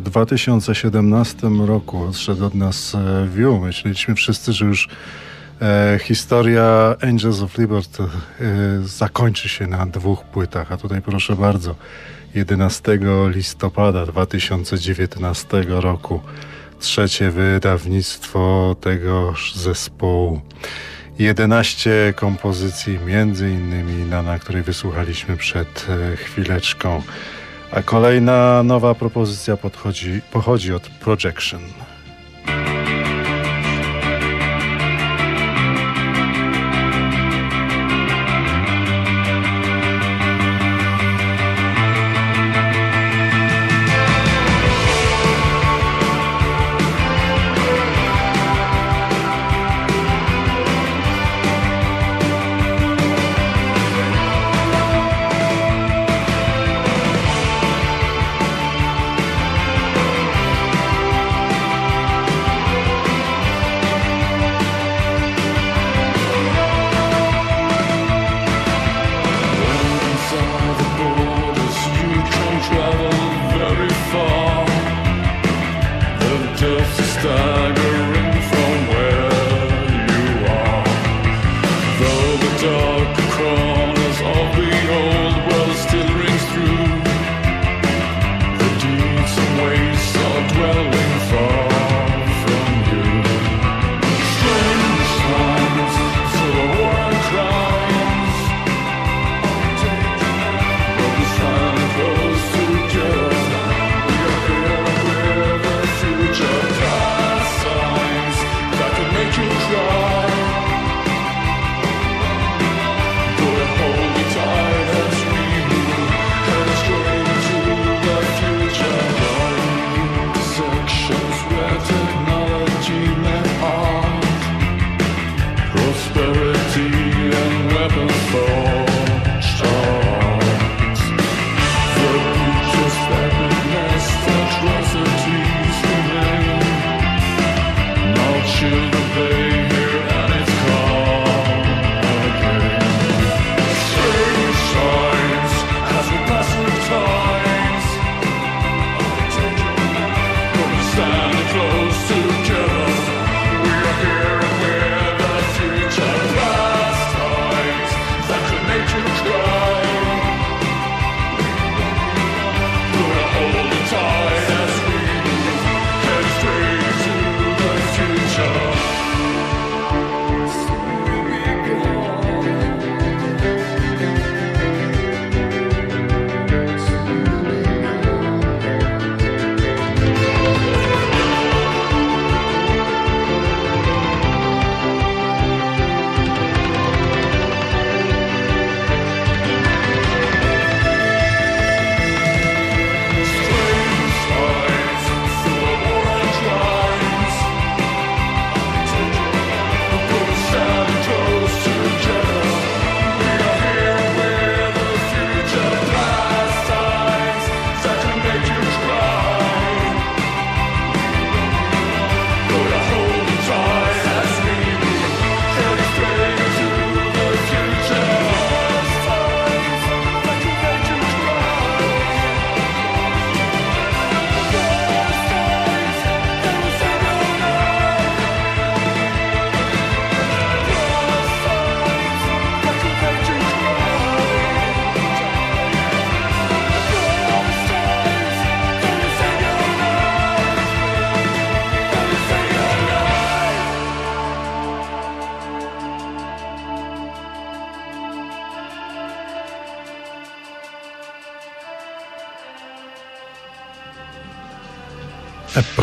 2017 roku odszedł od nas. E, Myśleliśmy wszyscy, że już E, historia Angels of Liberty e, zakończy się na dwóch płytach, a tutaj proszę bardzo, 11 listopada 2019 roku trzecie wydawnictwo tegoż zespołu. 11 kompozycji, między innymi na, na której wysłuchaliśmy przed e, chwileczką. A kolejna nowa propozycja podchodzi, pochodzi od Projection.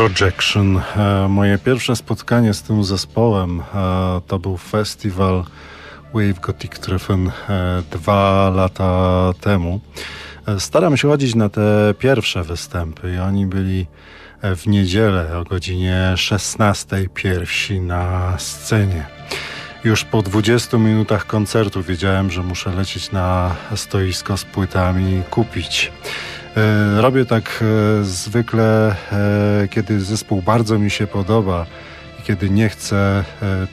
Projection. E, moje pierwsze spotkanie z tym zespołem e, to był festiwal Wave Gothic Treffen e, dwa lata temu. Staram się chodzić na te pierwsze występy i oni byli w niedzielę o godzinie 16 pierwsi na scenie. Już po 20 minutach koncertu wiedziałem, że muszę lecieć na stoisko z płytami kupić. E, robię tak e, zwykle, e, kiedy zespół bardzo mi się podoba i kiedy nie chcę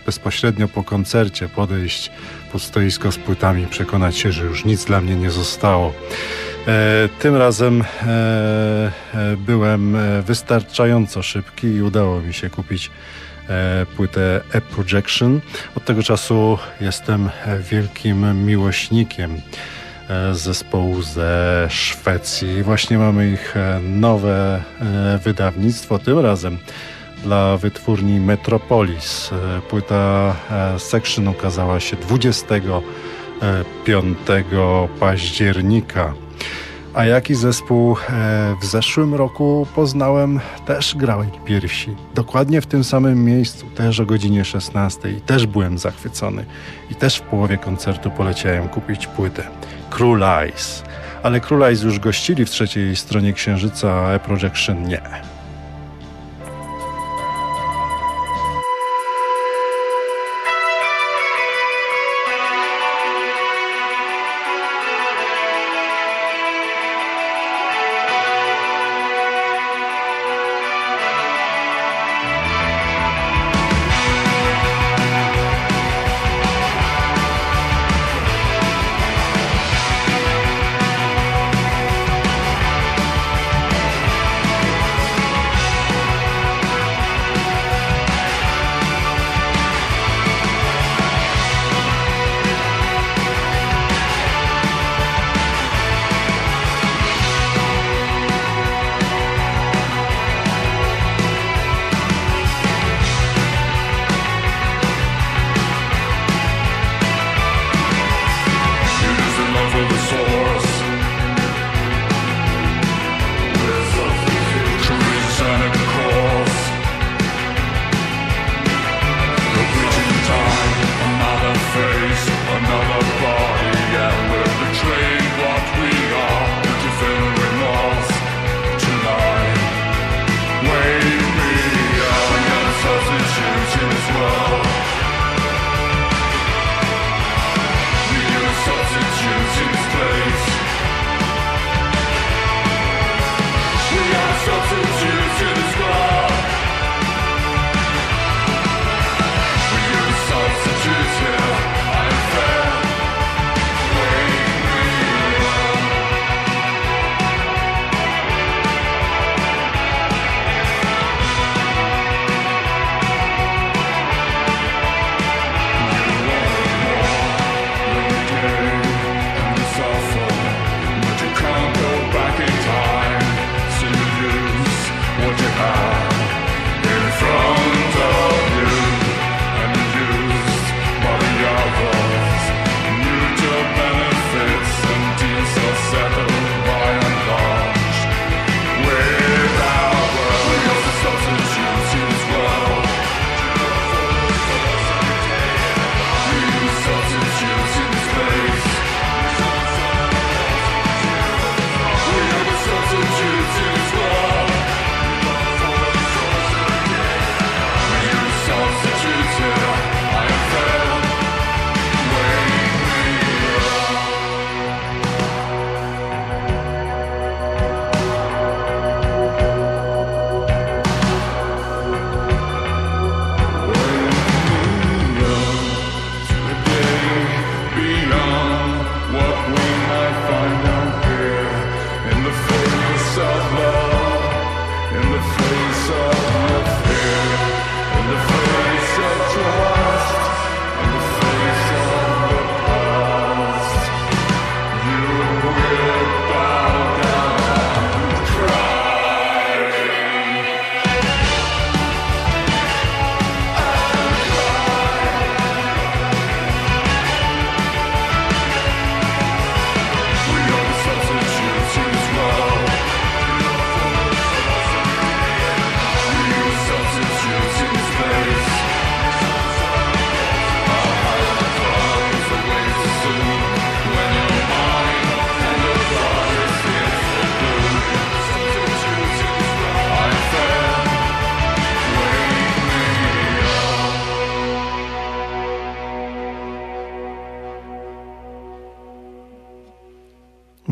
bezpośrednio po koncercie podejść pod stoisko z płytami, przekonać się, że już nic dla mnie nie zostało. Tym razem byłem wystarczająco szybki i udało mi się kupić płytę A Projection. Od tego czasu jestem wielkim miłośnikiem zespołu ze Szwecji. Właśnie mamy ich nowe wydawnictwo, tym razem dla wytwórni Metropolis. Płyta Section ukazała się 25 października. A jaki zespół e, w zeszłym roku poznałem, też grałem pierwsi. Dokładnie w tym samym miejscu, też o godzinie 16. I też byłem zachwycony. I też w połowie koncertu poleciałem kupić płytę. Król Eyes. Ale Król Eyes już gościli w trzeciej stronie Księżyca, a E-Projection nie.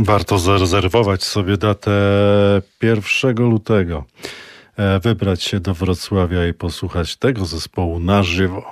Warto zarezerwować sobie datę 1 lutego, e, wybrać się do Wrocławia i posłuchać tego zespołu na żywo.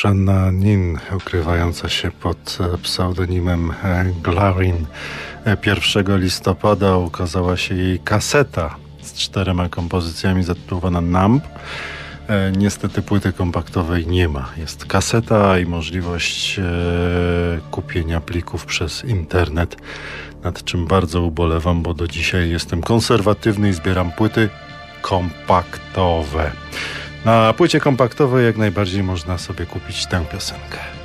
No to już Anna Nin, ukrywająca się pod e, pseudonimem e, Glarin. 1 e, listopada ukazała się jej kaseta z czterema kompozycjami zatytułowana Numb. Niestety płyty kompaktowej nie ma. Jest kaseta i możliwość kupienia plików przez internet, nad czym bardzo ubolewam, bo do dzisiaj jestem konserwatywny i zbieram płyty kompaktowe. Na płycie kompaktowej jak najbardziej można sobie kupić tę piosenkę.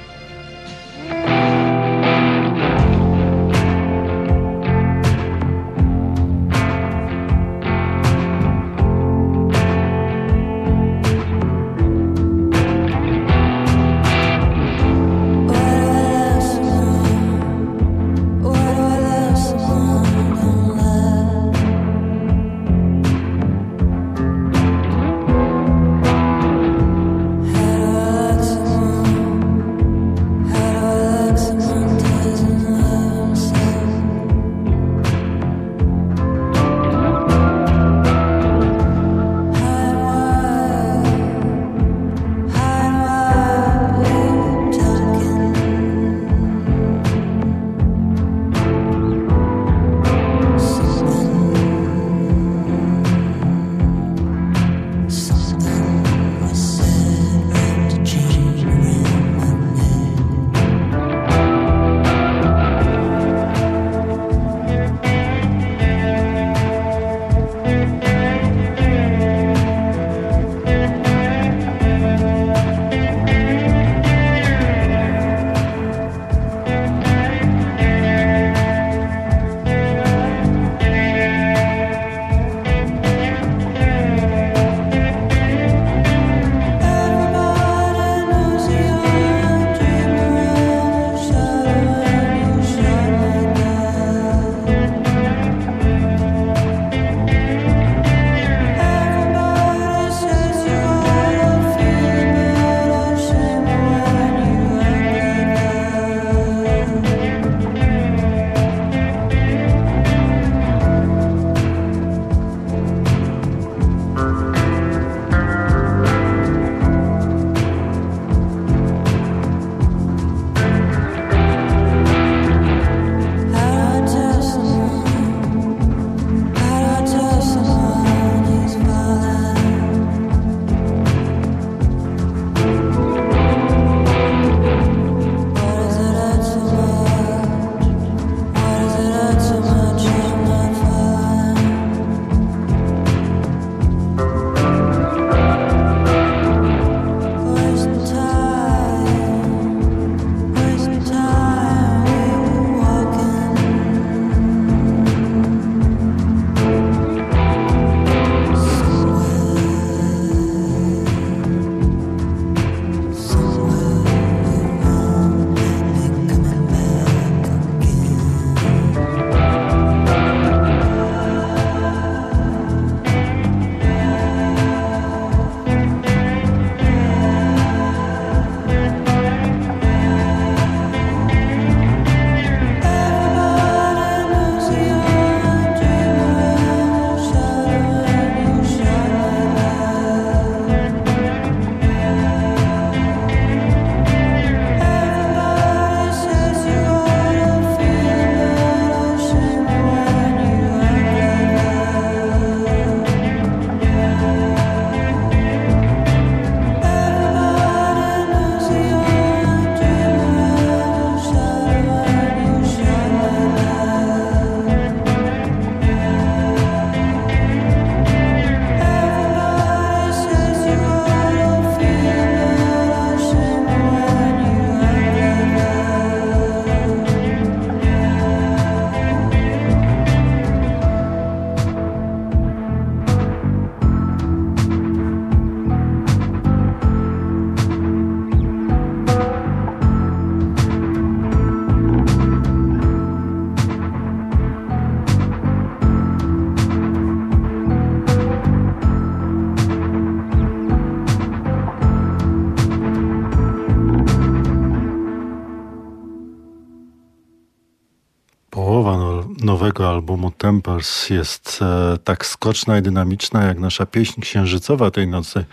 Albumu Tempers jest e, tak skoczna i dynamiczna jak nasza pieśń księżycowa tej nocy,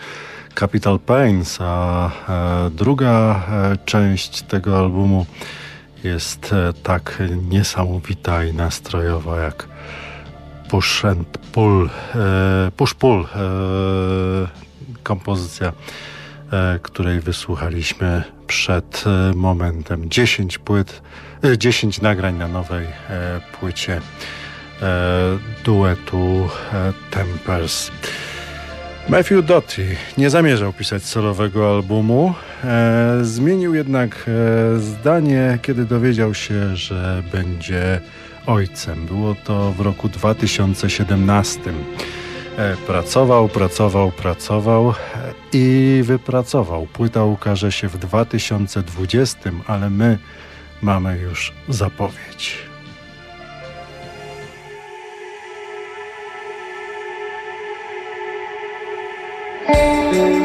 Capital Pains, a druga część tego albumu jest tak niesamowita i nastrojowa jak Push and Pull, Push Pull, kompozycja, której wysłuchaliśmy przed momentem. 10 płyt, 10 nagrań na nowej płycie duetu Tempers. Matthew Doty nie zamierzał pisać solowego albumu. E, zmienił jednak e, zdanie, kiedy dowiedział się, że będzie ojcem. Było to w roku 2017. E, pracował, pracował, pracował e, i wypracował. Płyta ukaże się w 2020, ale my mamy już zapowiedź. Oh.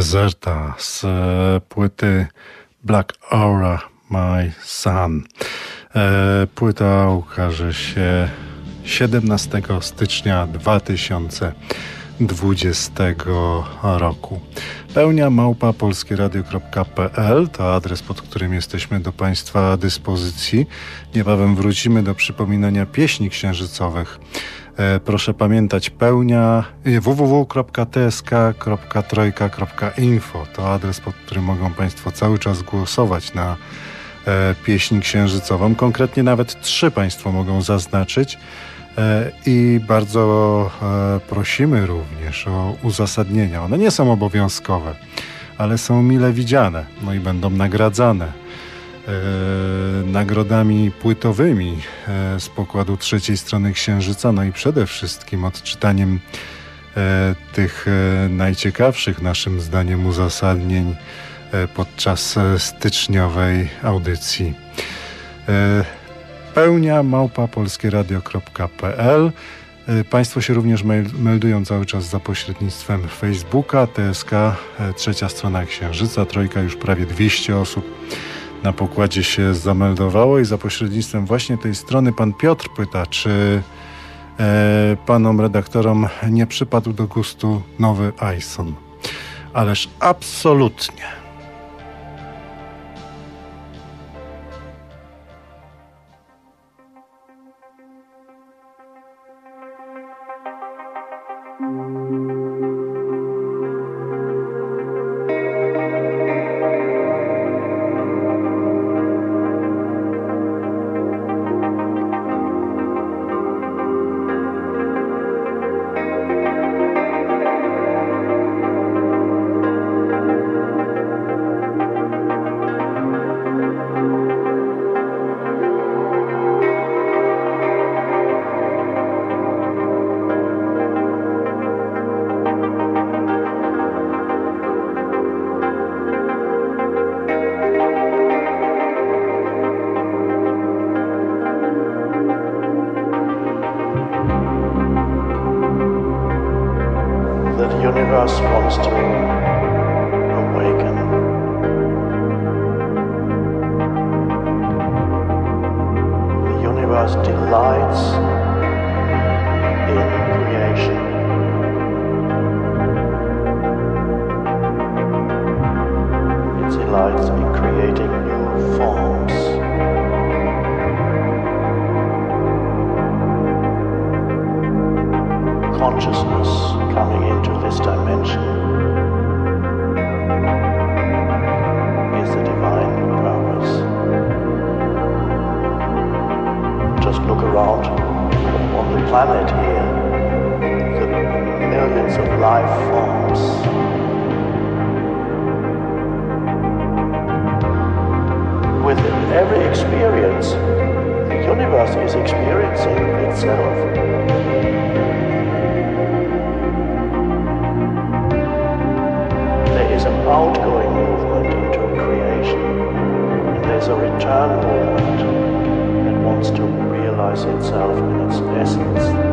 Deserta z e, płyty Black Aura My Sun. E, płyta ukaże się 17 stycznia 2020 roku. Pełnia małpa polskieradio.pl to adres, pod którym jesteśmy do Państwa dyspozycji. Niebawem wrócimy do przypominania pieśni księżycowych. E, proszę pamiętać, pełnia www.tsk.trojka.info to adres, pod którym mogą Państwo cały czas głosować na e, pieśń księżycową. Konkretnie nawet trzy Państwo mogą zaznaczyć. E, I bardzo prosimy również o uzasadnienia. One nie są obowiązkowe, ale są mile widziane, no i będą nagradzane. E, nagrodami płytowymi e, z pokładu trzeciej strony Księżyca, no i przede wszystkim odczytaniem e, tych najciekawszych naszym zdaniem uzasadnień podczas styczniowej audycji. Pełnia małpa polskieradio.pl Państwo się również meldują cały czas za pośrednictwem Facebooka, TSK, trzecia strona Księżyca, trojka już prawie 200 osób na pokładzie się zameldowało i za pośrednictwem właśnie tej strony pan Piotr pyta, czy e, panom redaktorom nie przypadł do gustu nowy Ison. Ależ absolutnie. consciousness coming into this dimension is the divine purpose. Just look around on the planet here, the millions of life forms. With every experience, the universe is experiencing itself. outgoing movement into creation. And there's a return movement that wants to realize itself in its essence.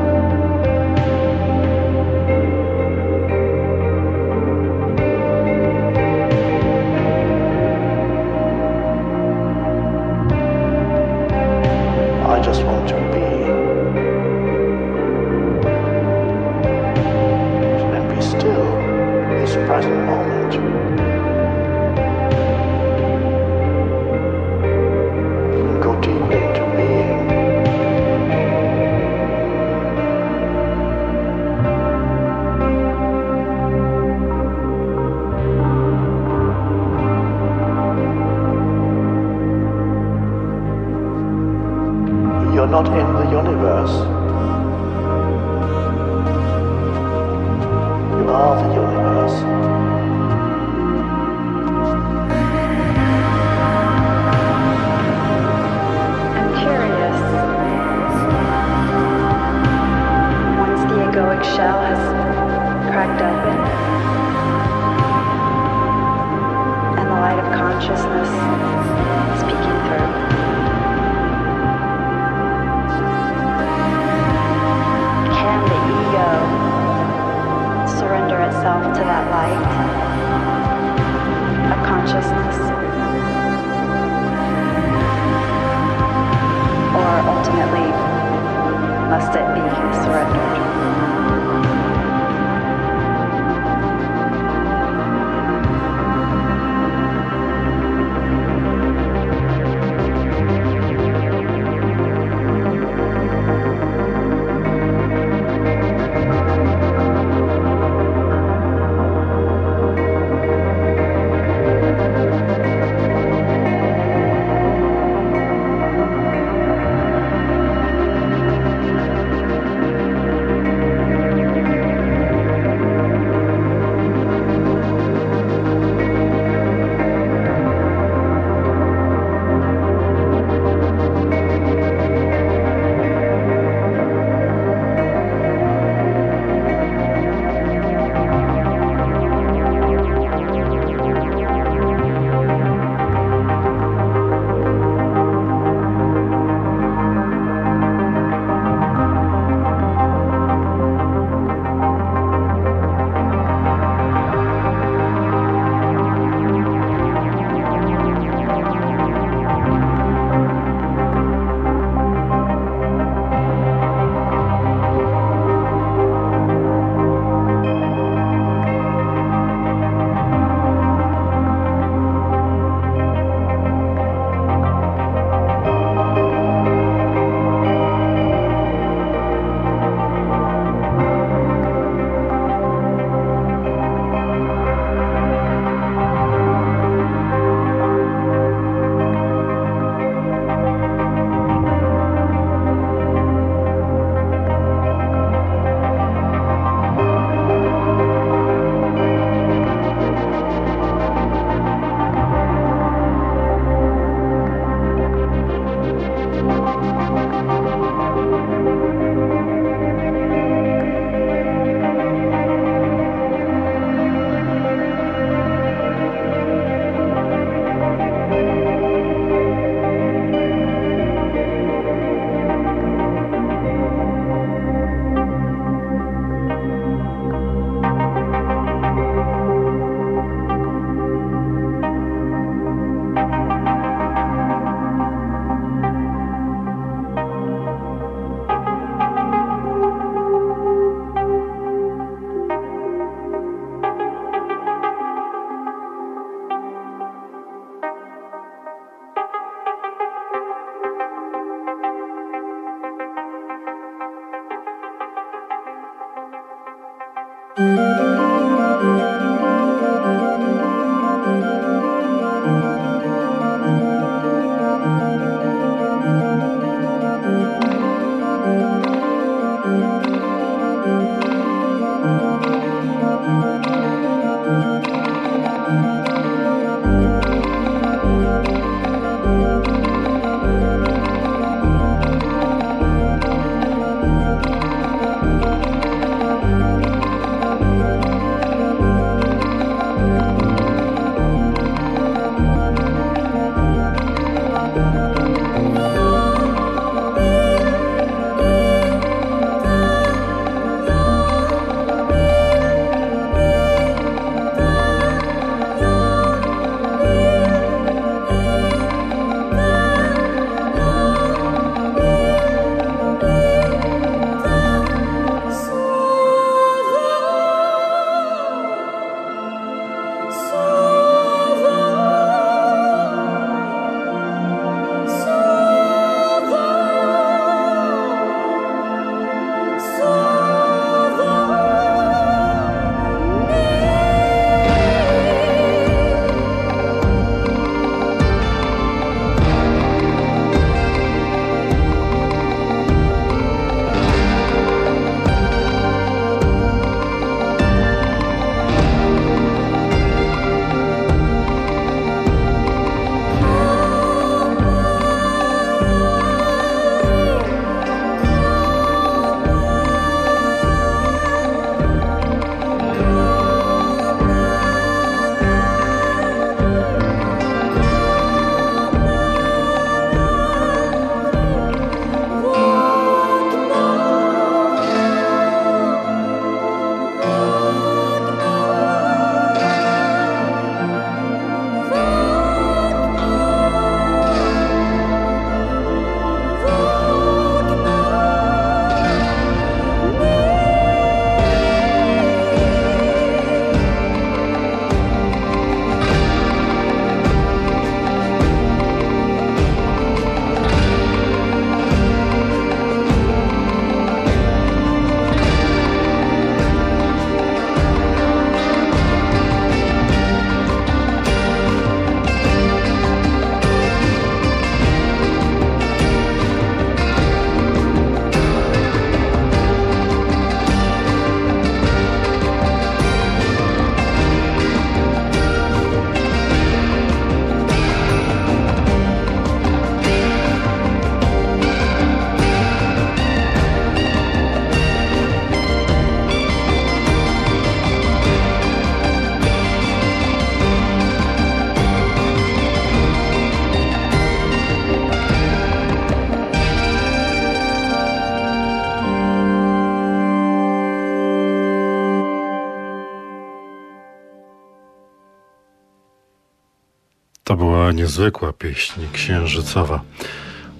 Niezwykła pieśń księżycowa,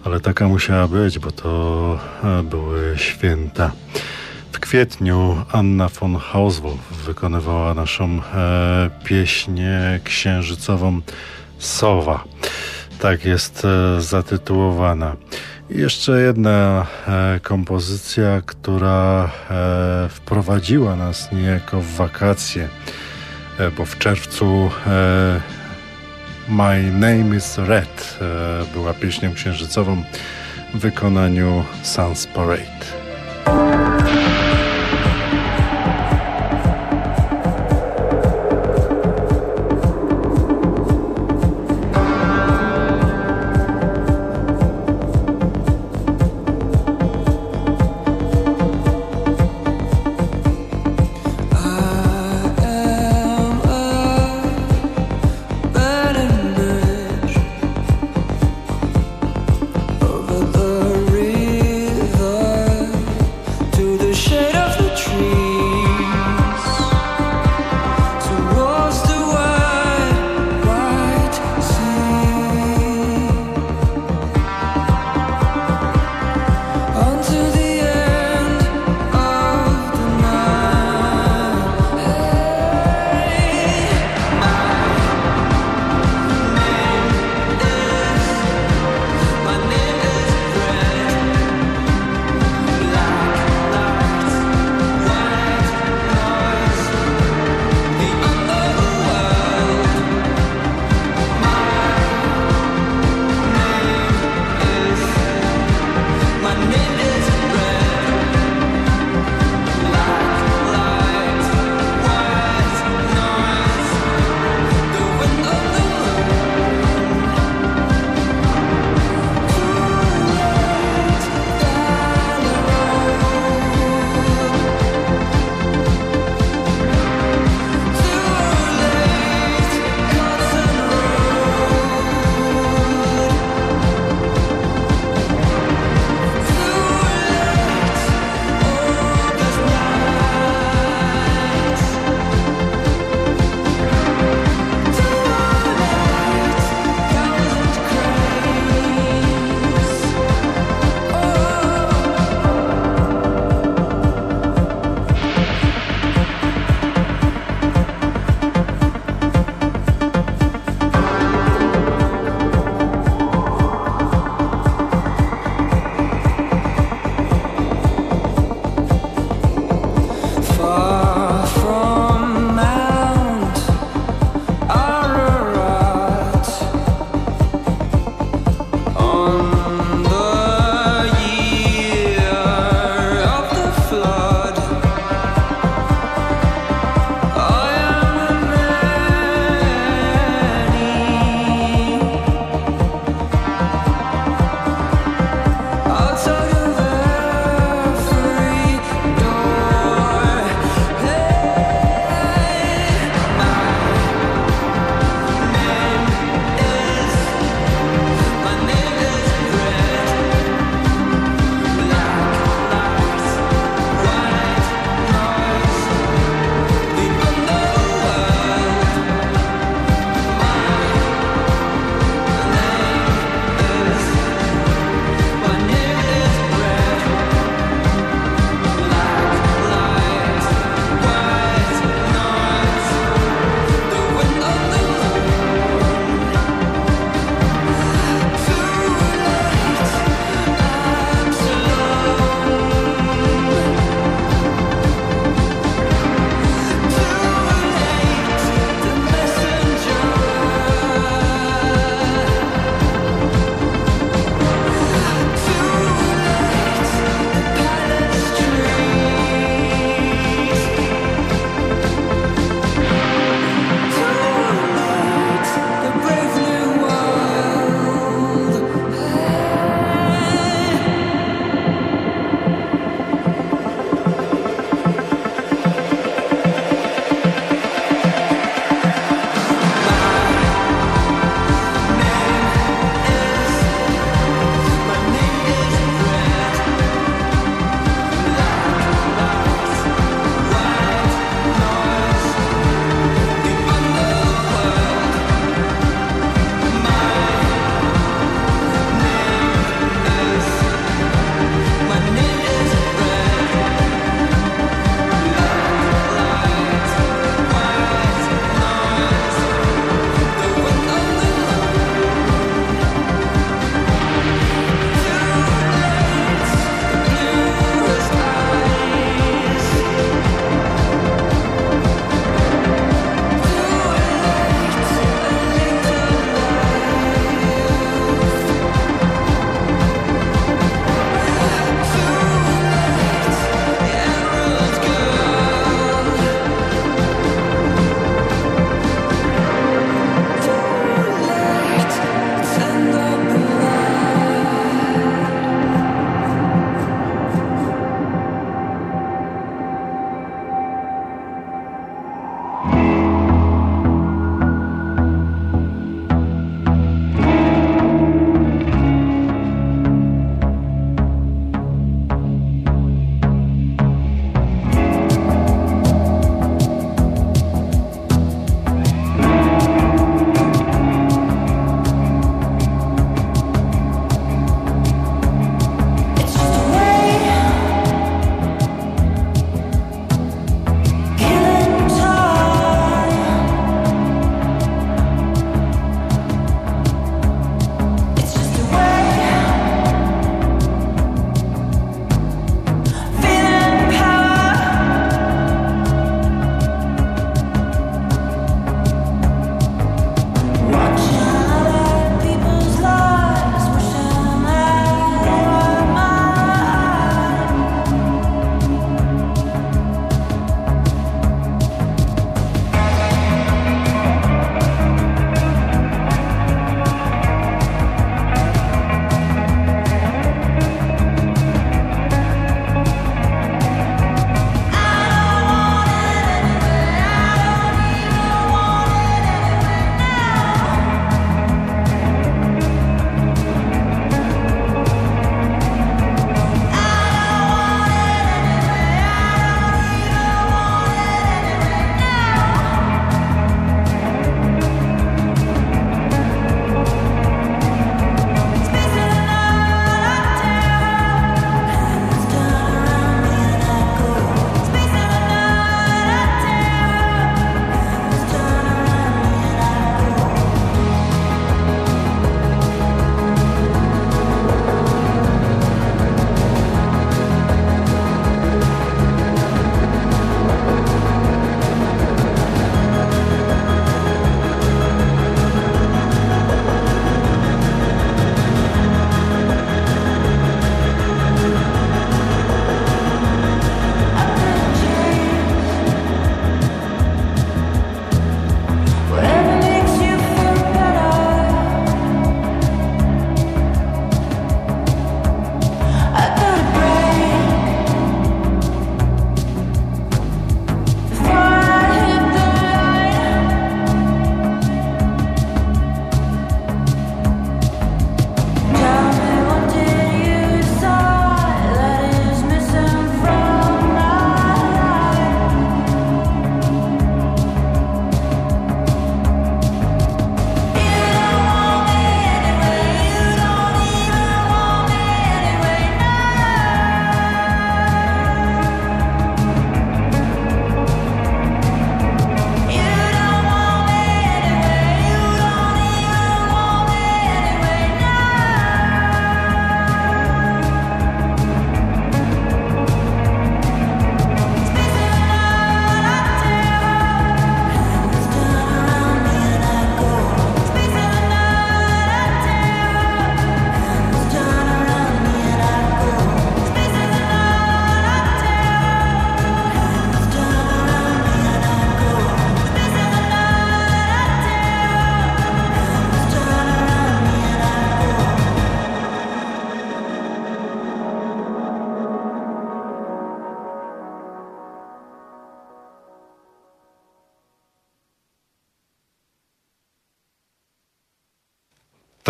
ale taka musiała być, bo to e, były święta. W kwietniu Anna von Hauswolf wykonywała naszą e, pieśń księżycową Sowa. Tak jest e, zatytułowana. I jeszcze jedna e, kompozycja, która e, wprowadziła nas niejako w wakacje, e, bo w czerwcu e, My Name is Red e, była pieśnią księżycową w wykonaniu Suns Parade.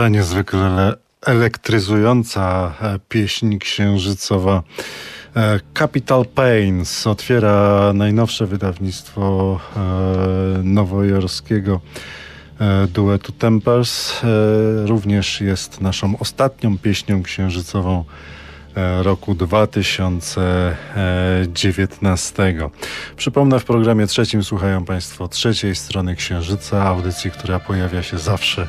Niezwykle elektryzująca e, pieśń księżycowa e, Capital Pains otwiera najnowsze wydawnictwo e, nowojorskiego duetu Tempers. Również jest naszą ostatnią pieśnią księżycową roku 2019. Przypomnę, w programie trzecim słuchają Państwo trzeciej strony Księżyca, audycji, która pojawia się zawsze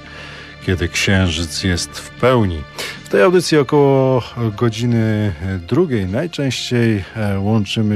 kiedy księżyc jest w pełni. W tej audycji około godziny drugiej najczęściej łączymy